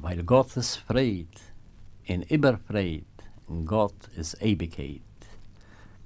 weil Gott ist Fried, in Überfried, Gott ist Ewigkeit.